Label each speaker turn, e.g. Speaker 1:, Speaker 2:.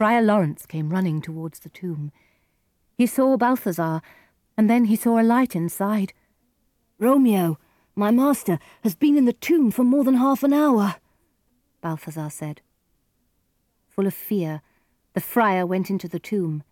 Speaker 1: Friar Lawrence came running towards the tomb. He saw Balthazar, and then he saw a light inside.
Speaker 2: Romeo, my master, has been in the tomb for more than half an hour, Balthazar said.
Speaker 1: Full of fear, the friar went into the tomb.